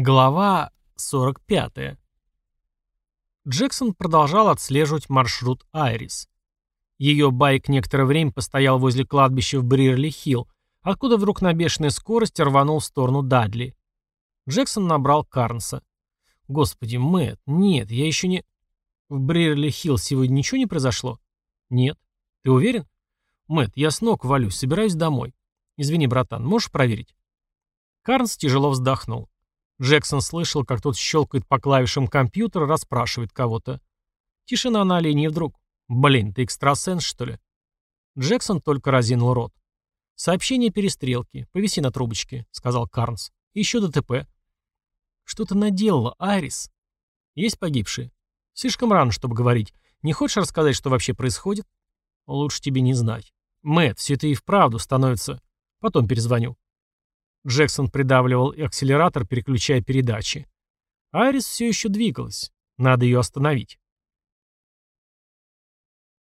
Глава 45. Джексон продолжал отслеживать маршрут Айрис. Ее байк некоторое время постоял возле кладбища в Брирли-Хилл, откуда вдруг на бешеной скорости рванул в сторону Дадли. Джексон набрал Карнса. «Господи, Мэтт, нет, я еще не...» «В Брирли-Хилл сегодня ничего не произошло?» «Нет. Ты уверен?» «Мэтт, я с ног валюсь, собираюсь домой. Извини, братан, можешь проверить?» Карнс тяжело вздохнул. Джексон слышал, как тот щелкает по клавишам компьютера, расспрашивает кого-то. Тишина на линии вдруг. «Блин, ты экстрасенс, что ли?» Джексон только разинул рот. «Сообщение перестрелки. Повиси на трубочке», — сказал Карнс. «Еще ДТП». «Что ты наделала, Айрис?» «Есть погибшие?» «Слишком рано, чтобы говорить. Не хочешь рассказать, что вообще происходит?» «Лучше тебе не знать. Мэтт, все это и вправду становится...» «Потом перезвоню». Джексон придавливал акселератор, переключая передачи. Айрис все еще двигалась. Надо ее остановить.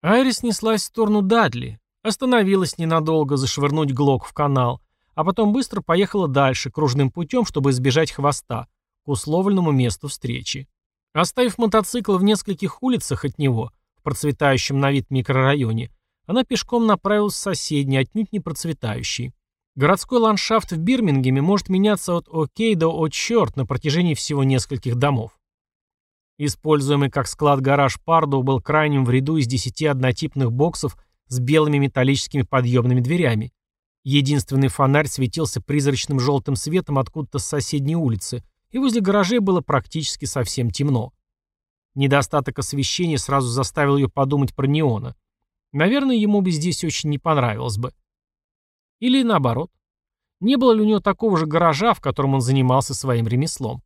Айрис неслась в сторону Дадли. Остановилась ненадолго зашвырнуть Глок в канал, а потом быстро поехала дальше, кружным путем, чтобы избежать хвоста, к условленному месту встречи. Оставив мотоцикл в нескольких улицах от него, в процветающем на вид микрорайоне, она пешком направилась в соседний, отнюдь не процветающий. Городской ландшафт в Бирмингеме может меняться от окей до о черт на протяжении всего нескольких домов. Используемый как склад-гараж Пардо был крайним в ряду из десяти однотипных боксов с белыми металлическими подъемными дверями. Единственный фонарь светился призрачным желтым светом откуда-то с соседней улицы, и возле гаражей было практически совсем темно. Недостаток освещения сразу заставил ее подумать про неона. Наверное, ему бы здесь очень не понравилось бы. Или наоборот. Не было ли у него такого же гаража, в котором он занимался своим ремеслом?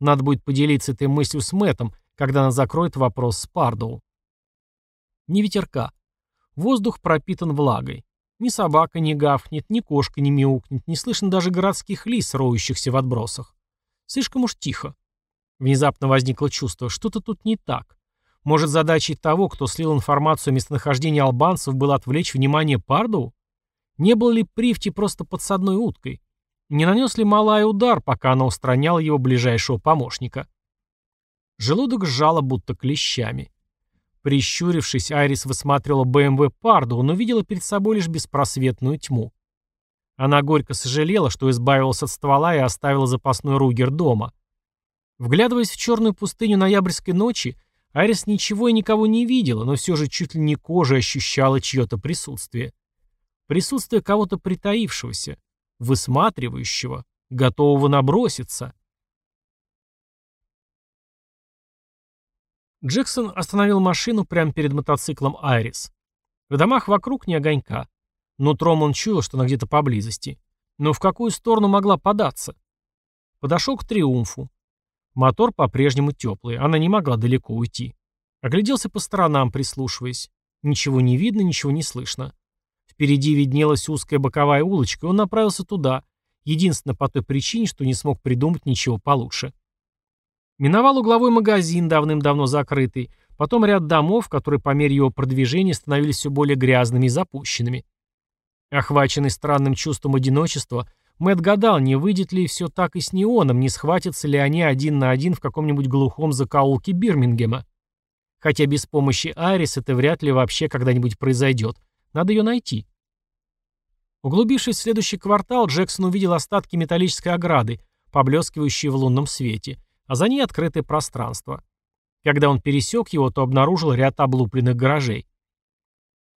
Надо будет поделиться этой мыслью с Мэттом, когда она закроет вопрос с Пардоу. Ни ветерка. Воздух пропитан влагой. Ни собака не гавкнет, ни кошка не мяукнет, не слышно даже городских лис, роющихся в отбросах. Слишком уж тихо. Внезапно возникло чувство, что-то тут не так. Может, задачей того, кто слил информацию о местонахождении албанцев, было отвлечь внимание Пардоу? Не был ли Прифти просто подсадной уткой? Не нанес ли Малай удар, пока она устраняла его ближайшего помощника? Желудок сжало будто клещами. Прищурившись, Айрис высматривала БМВ Парду, но видела перед собой лишь беспросветную тьму. Она горько сожалела, что избавилась от ствола и оставила запасной ругер дома. Вглядываясь в черную пустыню ноябрьской ночи, Айрис ничего и никого не видела, но все же чуть ли не кожей ощущала чье-то присутствие. Присутствие кого-то притаившегося, высматривающего, готового наброситься. Джексон остановил машину прямо перед мотоциклом «Айрис». В домах вокруг ни огонька. Нутром он чуял, что она где-то поблизости. Но в какую сторону могла податься? Подошел к «Триумфу». Мотор по-прежнему теплый, она не могла далеко уйти. Огляделся по сторонам, прислушиваясь. Ничего не видно, ничего не слышно. Впереди виднелась узкая боковая улочка, и он направился туда, единственно по той причине, что не смог придумать ничего получше. Миновал угловой магазин, давным-давно закрытый, потом ряд домов, которые по мере его продвижения становились все более грязными и запущенными. Охваченный странным чувством одиночества, Мэтт гадал, не выйдет ли все так и с неоном, не схватятся ли они один на один в каком-нибудь глухом закоулке Бирмингема. Хотя без помощи Айрис это вряд ли вообще когда-нибудь произойдет, надо ее найти. Углубившись в следующий квартал, Джексон увидел остатки металлической ограды, поблескивающие в лунном свете, а за ней открытое пространство. Когда он пересек его, то обнаружил ряд облупленных гаражей.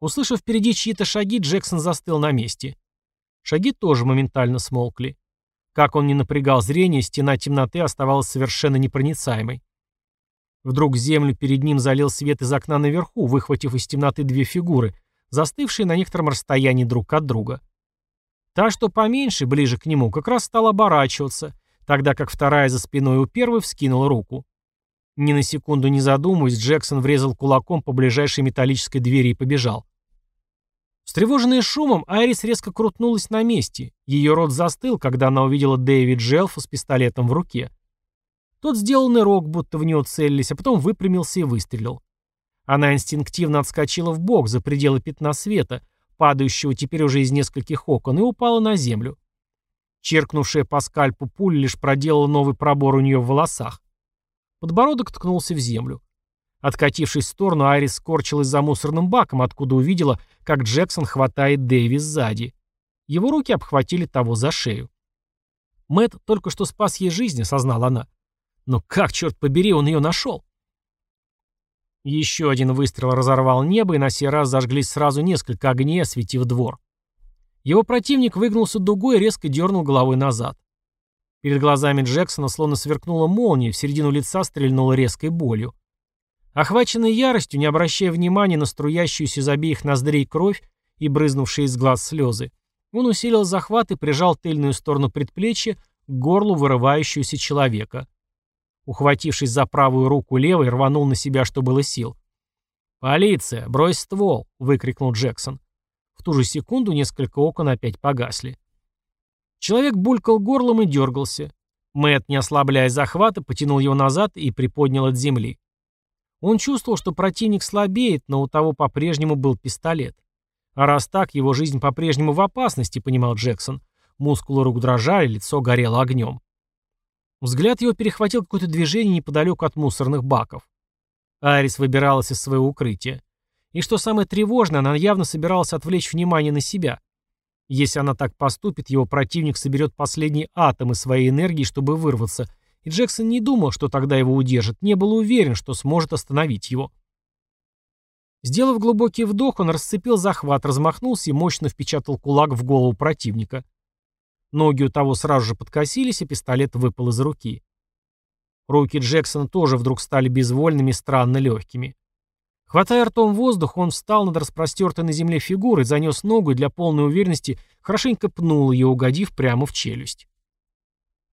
Услышав впереди чьи-то шаги, Джексон застыл на месте. Шаги тоже моментально смолкли. Как он не напрягал зрение, стена темноты оставалась совершенно непроницаемой. Вдруг землю перед ним залил свет из окна наверху, выхватив из темноты две фигуры, застывшие на некотором расстоянии друг от друга. Та, что поменьше, ближе к нему, как раз стала оборачиваться, тогда как вторая за спиной у первой вскинула руку. Ни на секунду не задумываясь, Джексон врезал кулаком по ближайшей металлической двери и побежал. Встревоженная шумом, Айрис резко крутнулась на месте. Ее рот застыл, когда она увидела Дэвид Джелфа с пистолетом в руке. Тот сделал нырок, будто в него целились, а потом выпрямился и выстрелил. Она инстинктивно отскочила в бок за пределы пятна света, падающего теперь уже из нескольких окон, и упала на землю. Черкнувшая по скальпу пуля лишь проделала новый пробор у нее в волосах. Подбородок ткнулся в землю. Откатившись в сторону, Айрис скорчилась за мусорным баком, откуда увидела, как Джексон хватает Дэви сзади. Его руки обхватили того за шею. Мэт только что спас ей жизнь, осознала она. Но как, черт побери, он ее нашел? Еще один выстрел разорвал небо, и на сей раз зажглись сразу несколько огней, осветив двор. Его противник выгнулся дугой и резко дернул головой назад. Перед глазами Джексона словно сверкнула молния, в середину лица стрельнула резкой болью. Охваченный яростью, не обращая внимания на струящуюся из обеих ноздрей кровь и брызнувшие из глаз слезы, он усилил захват и прижал тыльную сторону предплечья к горлу вырывающегося человека. Ухватившись за правую руку левой, рванул на себя, что было сил. «Полиция! Брось ствол!» — выкрикнул Джексон. В ту же секунду несколько окон опять погасли. Человек булькал горлом и дергался. Мэт, не ослабляя захвата, потянул его назад и приподнял от земли. Он чувствовал, что противник слабеет, но у того по-прежнему был пистолет. А раз так, его жизнь по-прежнему в опасности, понимал Джексон. Мускулы рук дрожали, лицо горело огнем. Взгляд его перехватил какое-то движение неподалеку от мусорных баков. Арис выбиралась из своего укрытия. И что самое тревожное, она явно собиралась отвлечь внимание на себя. Если она так поступит, его противник соберет последние атомы своей энергии, чтобы вырваться, и Джексон не думал, что тогда его удержит, не был уверен, что сможет остановить его. Сделав глубокий вдох, он расцепил захват, размахнулся и мощно впечатал кулак в голову противника. Ноги у того сразу же подкосились, и пистолет выпал из руки. Руки Джексона тоже вдруг стали безвольными и странно легкими. Хватая ртом воздух, он встал над распростертой на земле фигурой, занес ногу и для полной уверенности хорошенько пнул ее, угодив прямо в челюсть.